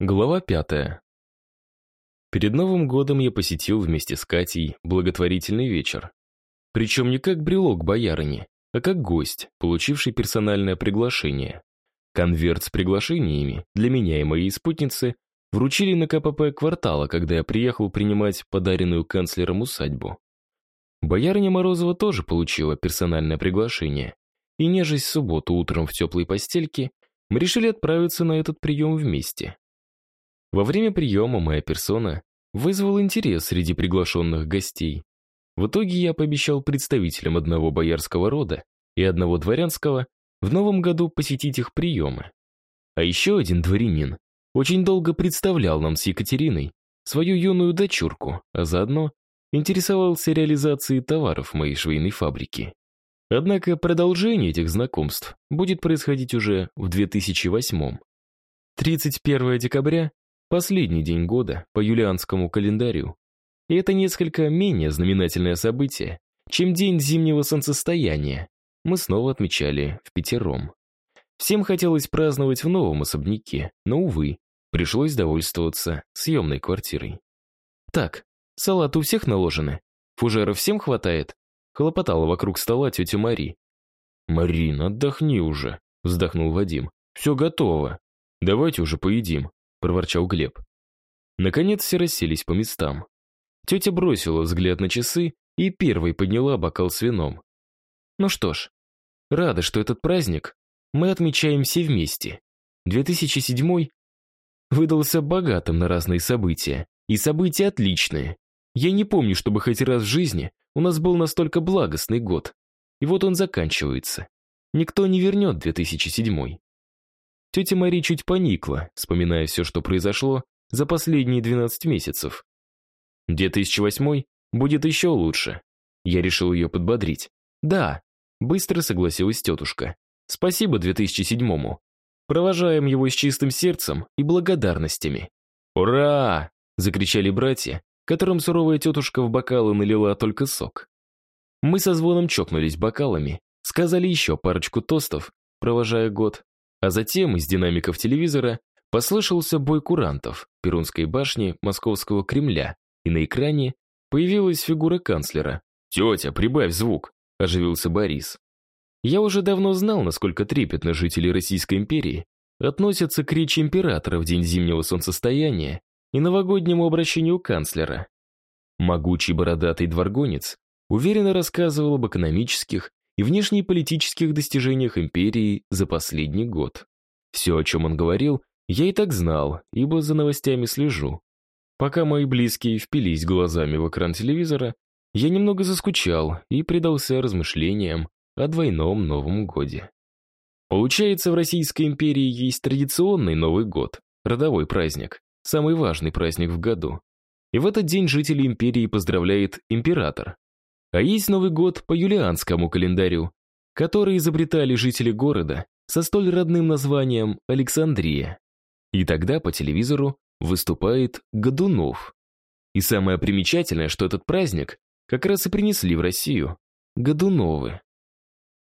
Глава пятая. Перед Новым годом я посетил вместе с Катей благотворительный вечер. Причем не как брелок боярыни, а как гость, получивший персональное приглашение. Конверт с приглашениями для меня и моей спутницы вручили на КПП квартала, когда я приехал принимать подаренную канцлером усадьбу. Боярыня Морозова тоже получила персональное приглашение. И нежесть субботу утром в теплой постельке, мы решили отправиться на этот прием вместе. Во время приема моя персона вызвала интерес среди приглашенных гостей. В итоге я пообещал представителям одного боярского рода и одного дворянского в новом году посетить их приемы. А еще один дворянин очень долго представлял нам с Екатериной свою юную дочурку, а заодно интересовался реализацией товаров моей швейной фабрики. Однако продолжение этих знакомств будет происходить уже в 2008 31 декабря Последний день года по юлианскому календарю. И это несколько менее знаменательное событие, чем день зимнего солнцестояния. Мы снова отмечали в пятером. Всем хотелось праздновать в новом особняке, но, увы, пришлось довольствоваться съемной квартирой. «Так, салат у всех наложены? Фужеров всем хватает?» Хлопотала вокруг стола тетя Мари. «Марина, отдохни уже», — вздохнул Вадим. «Все готово. Давайте уже поедим» проворчал Глеб. Наконец все расселись по местам. Тетя бросила взгляд на часы и первой подняла бокал с вином. Ну что ж, рада, что этот праздник мы отмечаем все вместе. 2007 выдался богатым на разные события, и события отличные. Я не помню, чтобы хоть раз в жизни у нас был настолько благостный год. И вот он заканчивается. Никто не вернет 2007. Тетя Мари чуть поникла, вспоминая все, что произошло за последние 12 месяцев. 2008 будет еще лучше. Я решил ее подбодрить. Да, быстро согласилась тетушка. Спасибо 2007-му. Провожаем его с чистым сердцем и благодарностями. «Ура!» — закричали братья, которым суровая тетушка в бокалы налила только сок. Мы со звоном чокнулись бокалами, сказали еще парочку тостов, провожая год, а затем из динамиков телевизора послышался бой курантов Перунской башни Московского Кремля, и на экране появилась фигура канцлера. «Тетя, прибавь звук!» – оживился Борис. Я уже давно знал, насколько трепетно жители Российской империи относятся к речи императора в день зимнего солнцестояния и новогоднему обращению канцлера. Могучий бородатый дворгонец уверенно рассказывал об экономических и внешнеполитических достижениях империи за последний год. Все, о чем он говорил, я и так знал, ибо за новостями слежу. Пока мои близкие впились глазами в экран телевизора, я немного заскучал и предался размышлениям о двойном Новом годе. Получается, в Российской империи есть традиционный Новый год, родовой праздник, самый важный праздник в году. И в этот день жители империи поздравляет император, а есть Новый год по юлианскому календарю, который изобретали жители города со столь родным названием Александрия. И тогда по телевизору выступает Годунов. И самое примечательное, что этот праздник как раз и принесли в Россию Годуновы.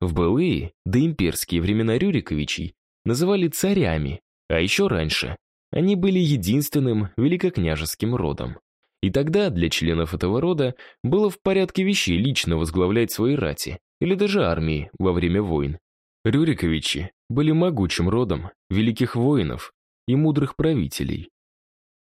В былые, доимперские времена Рюриковичей называли царями, а еще раньше они были единственным великокняжеским родом. И тогда для членов этого рода было в порядке вещей лично возглавлять свои рати или даже армии во время войн. Рюриковичи были могучим родом великих воинов и мудрых правителей.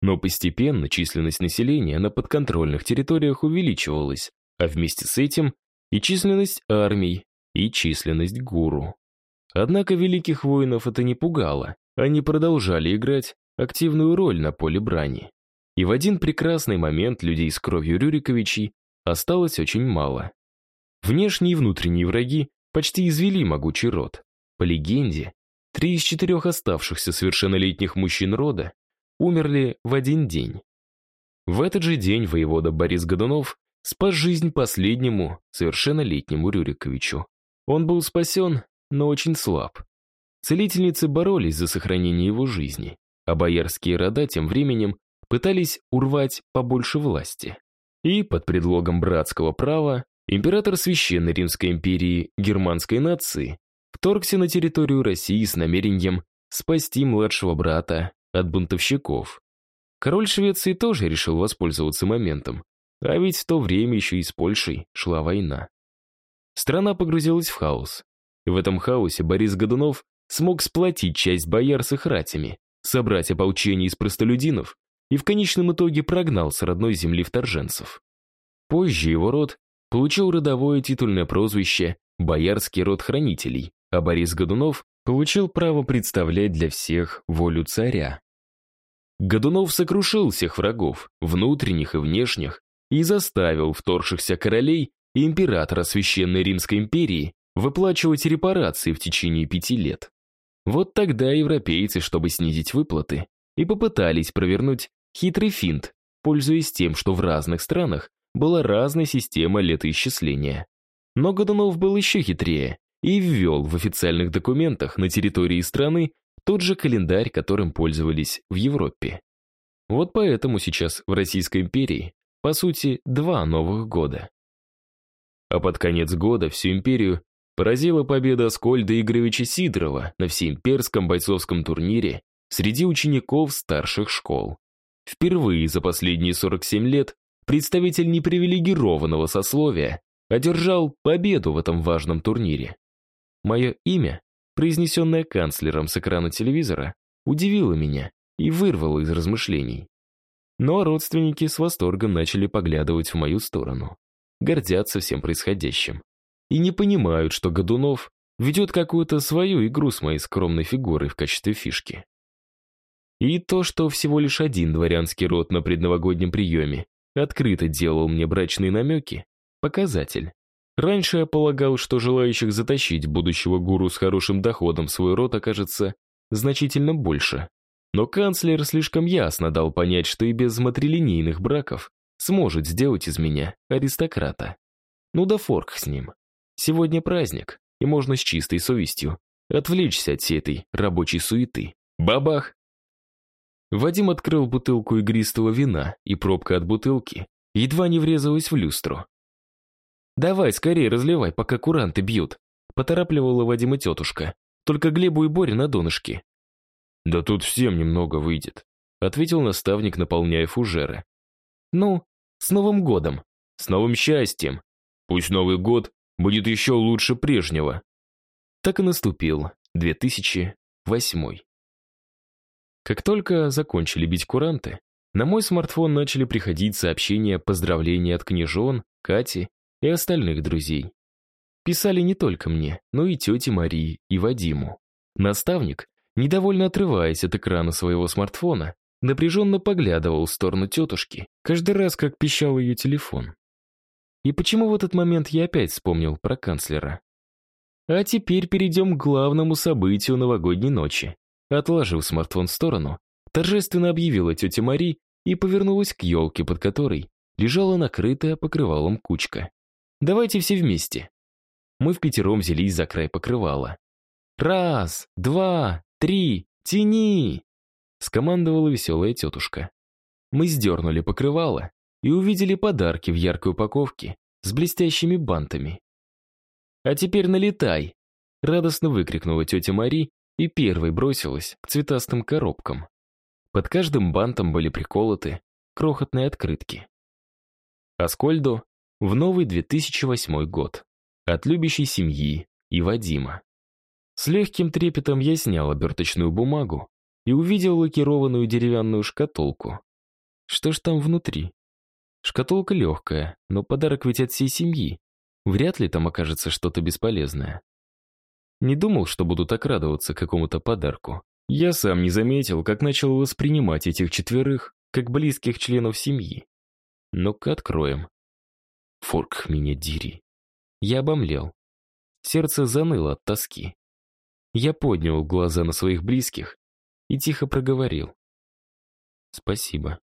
Но постепенно численность населения на подконтрольных территориях увеличивалась, а вместе с этим и численность армий, и численность гуру. Однако великих воинов это не пугало, они продолжали играть активную роль на поле брани. И в один прекрасный момент людей с кровью Рюриковичей осталось очень мало. Внешние и внутренние враги почти извели могучий род. По легенде, три из четырех оставшихся совершеннолетних мужчин рода умерли в один день. В этот же день воевода Борис Годунов спас жизнь последнему совершеннолетнему Рюриковичу. Он был спасен, но очень слаб. Целительницы боролись за сохранение его жизни, а боярские рода тем временем пытались урвать побольше власти. И под предлогом братского права император Священной Римской империи германской нации вторгся на территорию России с намерением спасти младшего брата от бунтовщиков. Король Швеции тоже решил воспользоваться моментом, а ведь в то время еще и с Польшей шла война. Страна погрузилась в хаос. В этом хаосе Борис Годунов смог сплотить часть бояр с их ратями, собрать ополчение из простолюдинов и в конечном итоге прогнал с родной земли вторженцев. Позже его род получил родовое титульное прозвище «Боярский род хранителей», а Борис Годунов получил право представлять для всех волю царя. Годунов сокрушил всех врагов, внутренних и внешних, и заставил вторгшихся королей и императора Священной Римской империи выплачивать репарации в течение пяти лет. Вот тогда европейцы, чтобы снизить выплаты, и попытались провернуть хитрый финт, пользуясь тем, что в разных странах была разная система летоисчисления. Но Годунов был еще хитрее и ввел в официальных документах на территории страны тот же календарь, которым пользовались в Европе. Вот поэтому сейчас в Российской империи, по сути, два новых года. А под конец года всю империю поразила победа Скольда Игоревича Сидорова на всеимперском бойцовском турнире среди учеников старших школ. Впервые за последние 47 лет представитель непривилегированного сословия одержал победу в этом важном турнире. Мое имя, произнесенное канцлером с экрана телевизора, удивило меня и вырвало из размышлений. Но родственники с восторгом начали поглядывать в мою сторону, гордятся всем происходящим. И не понимают, что Годунов ведет какую-то свою игру с моей скромной фигурой в качестве фишки. И то, что всего лишь один дворянский род на предновогоднем приеме открыто делал мне брачные намеки, показатель. Раньше я полагал, что желающих затащить будущего гуру с хорошим доходом в свой род окажется значительно больше. Но канцлер слишком ясно дал понять, что и без матрилинейных браков сможет сделать из меня аристократа. Ну да форк с ним. Сегодня праздник, и можно с чистой совестью отвлечься от всей этой рабочей суеты. Бабах! Вадим открыл бутылку игристого вина, и пробка от бутылки едва не врезалась в люстру. «Давай, скорее разливай, пока куранты бьют», поторапливала Вадима тетушка. «Только Глебу и Боре на донышке». «Да тут всем немного выйдет», ответил наставник, наполняя фужеры. «Ну, с Новым годом!» «С новым счастьем! Пусть Новый год будет еще лучше прежнего!» Так и наступил 2008. Как только закончили бить куранты, на мой смартфон начали приходить сообщения поздравления от княжон, Кати и остальных друзей. Писали не только мне, но и тете Марии и Вадиму. Наставник, недовольно отрываясь от экрана своего смартфона, напряженно поглядывал в сторону тетушки, каждый раз, как пищал ее телефон. И почему в этот момент я опять вспомнил про канцлера? А теперь перейдем к главному событию новогодней ночи. Отложив смартфон в сторону, торжественно объявила тетя Мари и повернулась к елке, под которой лежала накрытая покрывалом кучка. «Давайте все вместе». Мы в пятером взялись за край покрывала. «Раз, два, три, тяни!» скомандовала веселая тетушка. Мы сдернули покрывало и увидели подарки в яркой упаковке с блестящими бантами. «А теперь налетай!» радостно выкрикнула тетя Мари и первой бросилась к цветастым коробкам. Под каждым бантом были приколоты крохотные открытки. Аскольду в новый 2008 год. От любящей семьи и Вадима. С легким трепетом я снял оберточную бумагу и увидел лакированную деревянную шкатулку. Что ж там внутри? Шкатулка легкая, но подарок ведь от всей семьи. Вряд ли там окажется что-то бесполезное. Не думал, что буду так радоваться какому-то подарку. Я сам не заметил, как начал воспринимать этих четверых как близких членов семьи. Ну-ка откроем. Форк меня дери. Я обомлел. Сердце заныло от тоски. Я поднял глаза на своих близких и тихо проговорил. Спасибо.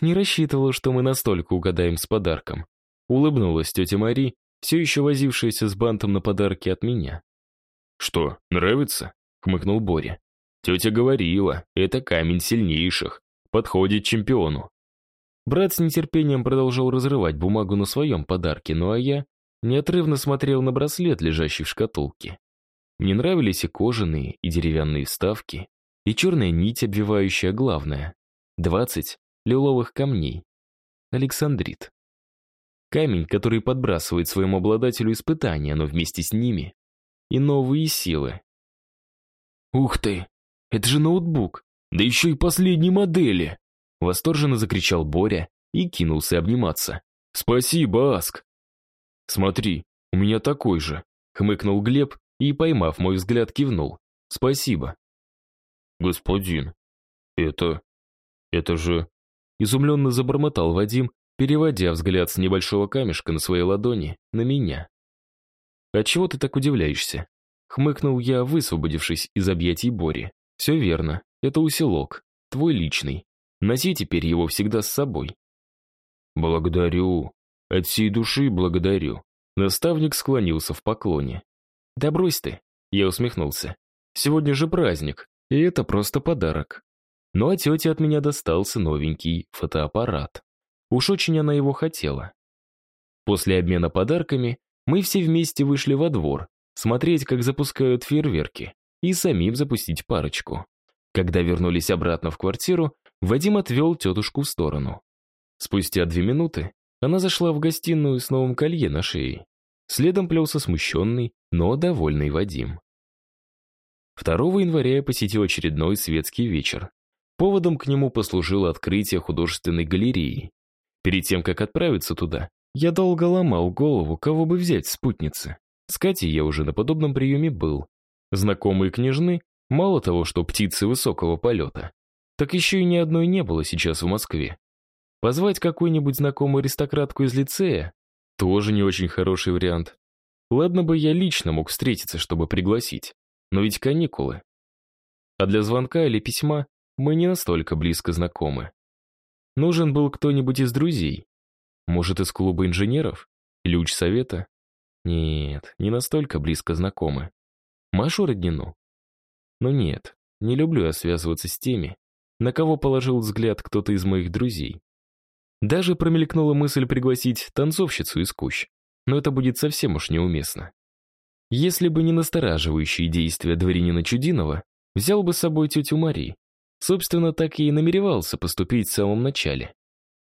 Не рассчитывала, что мы настолько угадаем с подарком. Улыбнулась тетя Мари, все еще возившаяся с бантом на подарки от меня. «Что, нравится?» — хмыкнул Боря. «Тетя говорила, это камень сильнейших. Подходит чемпиону». Брат с нетерпением продолжал разрывать бумагу на своем подарке, ну а я неотрывно смотрел на браслет, лежащий в шкатулке. Мне нравились и кожаные, и деревянные вставки, и черная нить, обвивающая главное. 20 лиловых камней. Александрит. Камень, который подбрасывает своему обладателю испытания, но вместе с ними и новые силы. «Ух ты! Это же ноутбук! Да еще и последней модели!» Восторженно закричал Боря и кинулся обниматься. «Спасибо, Аск!» «Смотри, у меня такой же!» Хмыкнул Глеб и, поймав мой взгляд, кивнул. «Спасибо». «Господин, это... это же...» Изумленно забормотал Вадим, переводя взгляд с небольшого камешка на своей ладони на меня. «А чего ты так удивляешься?» Хмыкнул я, высвободившись из объятий Бори. «Все верно, это усилок, твой личный. Носи теперь его всегда с собой». «Благодарю, от всей души благодарю». Наставник склонился в поклоне. «Да брось ты», — я усмехнулся. «Сегодня же праздник, и это просто подарок». Ну а тете от меня достался новенький фотоаппарат. Уж очень она его хотела. После обмена подарками мы все вместе вышли во двор, смотреть, как запускают фейерверки, и самим запустить парочку. Когда вернулись обратно в квартиру, Вадим отвел тетушку в сторону. Спустя две минуты она зашла в гостиную с новым колье на шее. Следом плелся смущенный, но довольный Вадим. 2 января я посетил очередной светский вечер. Поводом к нему послужило открытие художественной галереи. Перед тем, как отправиться туда, я долго ломал голову, кого бы взять в спутницы. С Катей я уже на подобном приеме был. Знакомые княжны, мало того, что птицы высокого полета, так еще и ни одной не было сейчас в Москве. Позвать какую-нибудь знакомую аристократку из лицея тоже не очень хороший вариант. Ладно бы я лично мог встретиться, чтобы пригласить, но ведь каникулы. А для звонка или письма мы не настолько близко знакомы. Нужен был кто-нибудь из друзей, может, из клуба инженеров? Или учсовета? Нет, не настолько близко знакомы. Машу Роднину? Но нет, не люблю я связываться с теми, на кого положил взгляд кто-то из моих друзей. Даже промелькнула мысль пригласить танцовщицу из кущ, но это будет совсем уж неуместно. Если бы не настораживающие действия дворянина Чудинова, взял бы с собой тетю Мари. Собственно, так и намеревался поступить в самом начале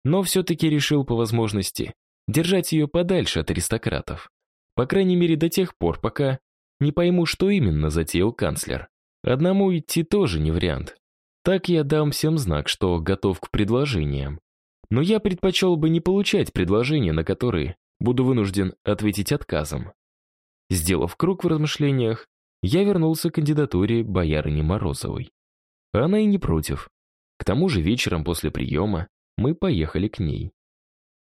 но все-таки решил по возможности держать ее подальше от аристократов. По крайней мере, до тех пор, пока не пойму, что именно затеял канцлер. Одному идти тоже не вариант. Так я дам всем знак, что готов к предложениям. Но я предпочел бы не получать предложения, на которые буду вынужден ответить отказом. Сделав круг в размышлениях, я вернулся к кандидатуре боярыни Морозовой. Она и не против. К тому же вечером после приема мы поехали к ней.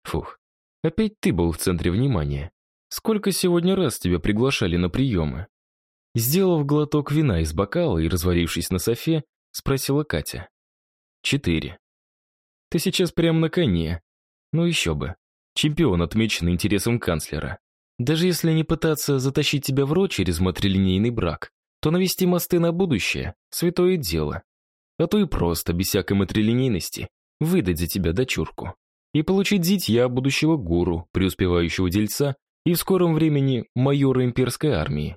Фух, опять ты был в центре внимания. Сколько сегодня раз тебя приглашали на приемы? Сделав глоток вина из бокала и развалившись на софе, спросила Катя. Четыре. Ты сейчас прямо на коне. Ну еще бы. Чемпион, отмеченный интересом канцлера. Даже если не пытаться затащить тебя в рот через матрилинейный брак, то навести мосты на будущее — святое дело. А то и просто, без всякой матрилинейности, выдать за тебя дочурку и получить зятья будущего гуру, преуспевающего дельца и в скором времени майора имперской армии.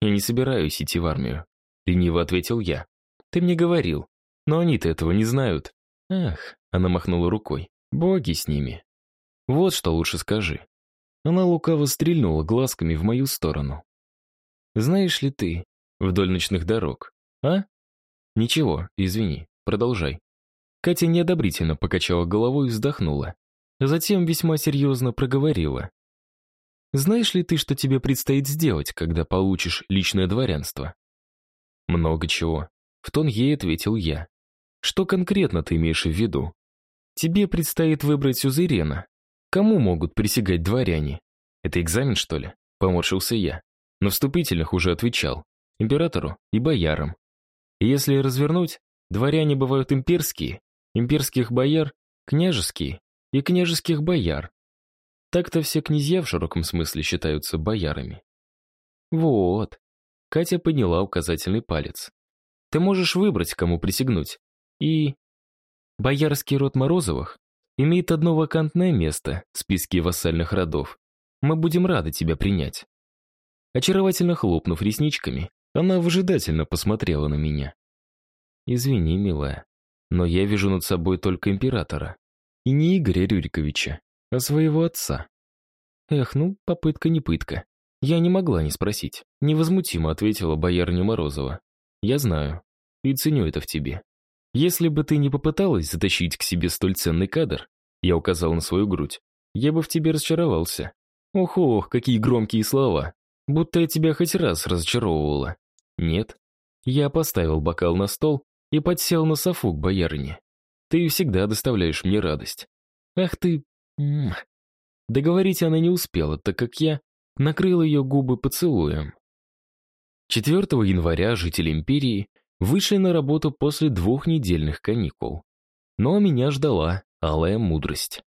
Я не собираюсь идти в армию, лениво ответил я. Ты мне говорил, но они-то этого не знают. Ах, она махнула рукой. Боги с ними. Вот что лучше скажи. Она лукаво стрельнула глазками в мою сторону. Знаешь ли ты вдоль ночных дорог, а? Ничего, извини, продолжай. Катя неодобрительно покачала головой и вздохнула. Затем весьма серьезно проговорила. «Знаешь ли ты, что тебе предстоит сделать, когда получишь личное дворянство?» «Много чего», — в тон ей ответил я. «Что конкретно ты имеешь в виду?» «Тебе предстоит выбрать сюзерена. Кому могут присягать дворяне? Это экзамен, что ли?» — поморщился я. На вступительных уже отвечал. Императору и боярам. если развернуть, дворяне бывают имперские, имперских бояр, княжеские и княжеских бояр. Так-то все князья в широком смысле считаются боярами. Вот. Катя подняла указательный палец. Ты можешь выбрать, кому присягнуть. И... Боярский род Морозовых имеет одно вакантное место в списке вассальных родов. Мы будем рады тебя принять. Очаровательно хлопнув ресничками, она выжидательно посмотрела на меня. Извини, милая, но я вижу над собой только императора. И не Игоря Рюриковича, а своего отца. Эх, ну, попытка не пытка. Я не могла не спросить. Невозмутимо ответила боярня Морозова. Я знаю. И ценю это в тебе. Если бы ты не попыталась затащить к себе столь ценный кадр, я указал на свою грудь, я бы в тебе разочаровался. Ох-ох, какие громкие слова. Будто я тебя хоть раз разочаровывала. Нет. Я поставил бокал на стол и подсел на софу к боярине. Ты всегда доставляешь мне радость. Ах ты... Договорить она не успела, так как я накрыл ее губы поцелуем. 4 января жители империи вышли на работу после двухнедельных каникул. Но меня ждала алая мудрость.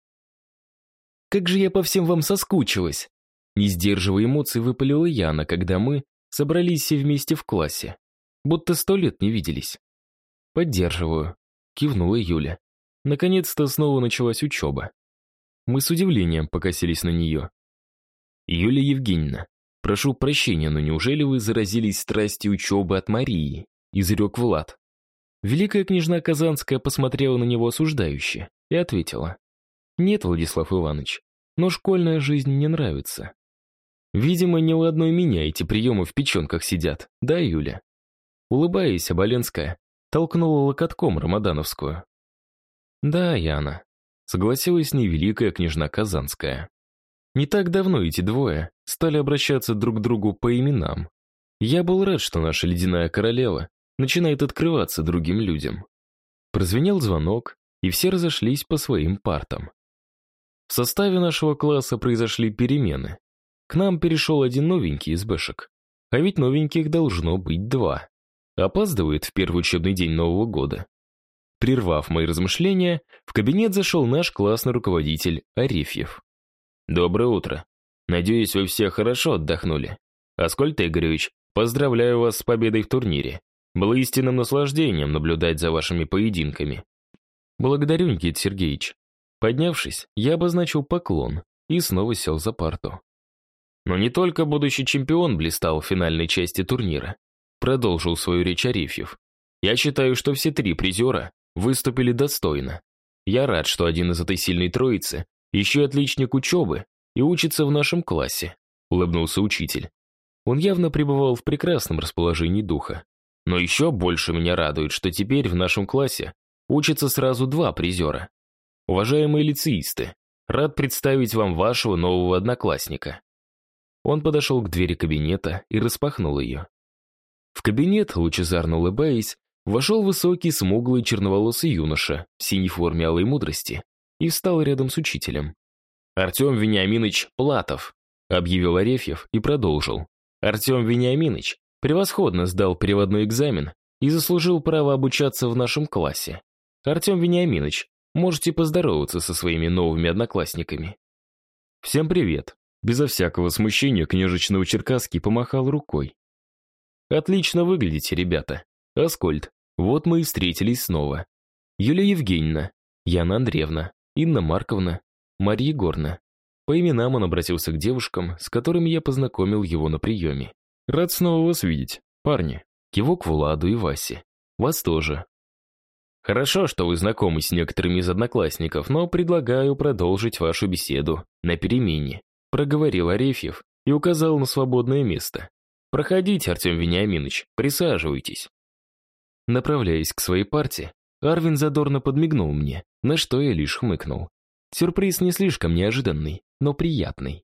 «Как же я по всем вам соскучилась!» Не сдерживая эмоций, выпалила Яна, когда мы собрались все вместе в классе. Будто сто лет не виделись. «Поддерживаю», — кивнула Юля. Наконец-то снова началась учеба. Мы с удивлением покосились на нее. «Юлия Евгеньевна, прошу прощения, но неужели вы заразились страстью учебы от Марии?» — изрек Влад. Великая княжна Казанская посмотрела на него осуждающе и ответила. «Нет, Владислав Иванович, но школьная жизнь не нравится. Видимо, не у одной меня эти приемы в печенках сидят, да, Юля?» Улыбаясь, Оболенская толкнула локотком Рамадановскую. «Да, Яна», — согласилась с ней великая княжна Казанская. Не так давно эти двое стали обращаться друг к другу по именам. Я был рад, что наша ледяная королева начинает открываться другим людям. Прозвенел звонок, и все разошлись по своим партам. В составе нашего класса произошли перемены. К нам перешел один новенький из бэшек. А ведь новеньких должно быть два. Опаздывает в первый учебный день Нового года. Прервав мои размышления, в кабинет зашел наш классный руководитель Арефьев. «Доброе утро. Надеюсь, вы все хорошо отдохнули. Аскольд Игоревич, поздравляю вас с победой в турнире. Было истинным наслаждением наблюдать за вашими поединками». «Благодарю, Никита Сергеевич». Поднявшись, я обозначил поклон и снова сел за парту. Но не только будущий чемпион блистал в финальной части турнира. Продолжил свою речь Арефьев. Я считаю, что все три призера выступили достойно. Я рад, что один из этой сильной троицы еще и отличник учебы и учится в нашем классе, улыбнулся учитель. Он явно пребывал в прекрасном расположении духа. Но еще больше меня радует, что теперь в нашем классе учатся сразу два призера. Уважаемые лицеисты, рад представить вам вашего нового одноклассника. Он подошел к двери кабинета и распахнул ее. Кабинет, лучезарно улыбаясь, вошел высокий, смуглый, черноволосый юноша в синей форме алой мудрости и встал рядом с учителем. «Артем Вениаминович Платов», — объявил Арефьев и продолжил. «Артем Вениаминович превосходно сдал переводной экзамен и заслужил право обучаться в нашем классе. Артем Вениаминович, можете поздороваться со своими новыми одноклассниками». «Всем привет», Безо всякого смущения княжечного-черкасский помахал рукой. «Отлично выглядите, ребята. Аскольд, вот мы и встретились снова. Юлия Евгеньевна, Яна Андреевна, Инна Марковна, Мария Егоровна». По именам он обратился к девушкам, с которыми я познакомил его на приеме. «Рад снова вас видеть, парни». Кивок Владу и Васе. «Вас тоже». «Хорошо, что вы знакомы с некоторыми из одноклассников, но предлагаю продолжить вашу беседу на перемене проговорил Арефьев и указал на свободное место. «Проходите, Артем Вениаминович, присаживайтесь». Направляясь к своей парте, Арвин задорно подмигнул мне, на что я лишь хмыкнул. Сюрприз не слишком неожиданный, но приятный.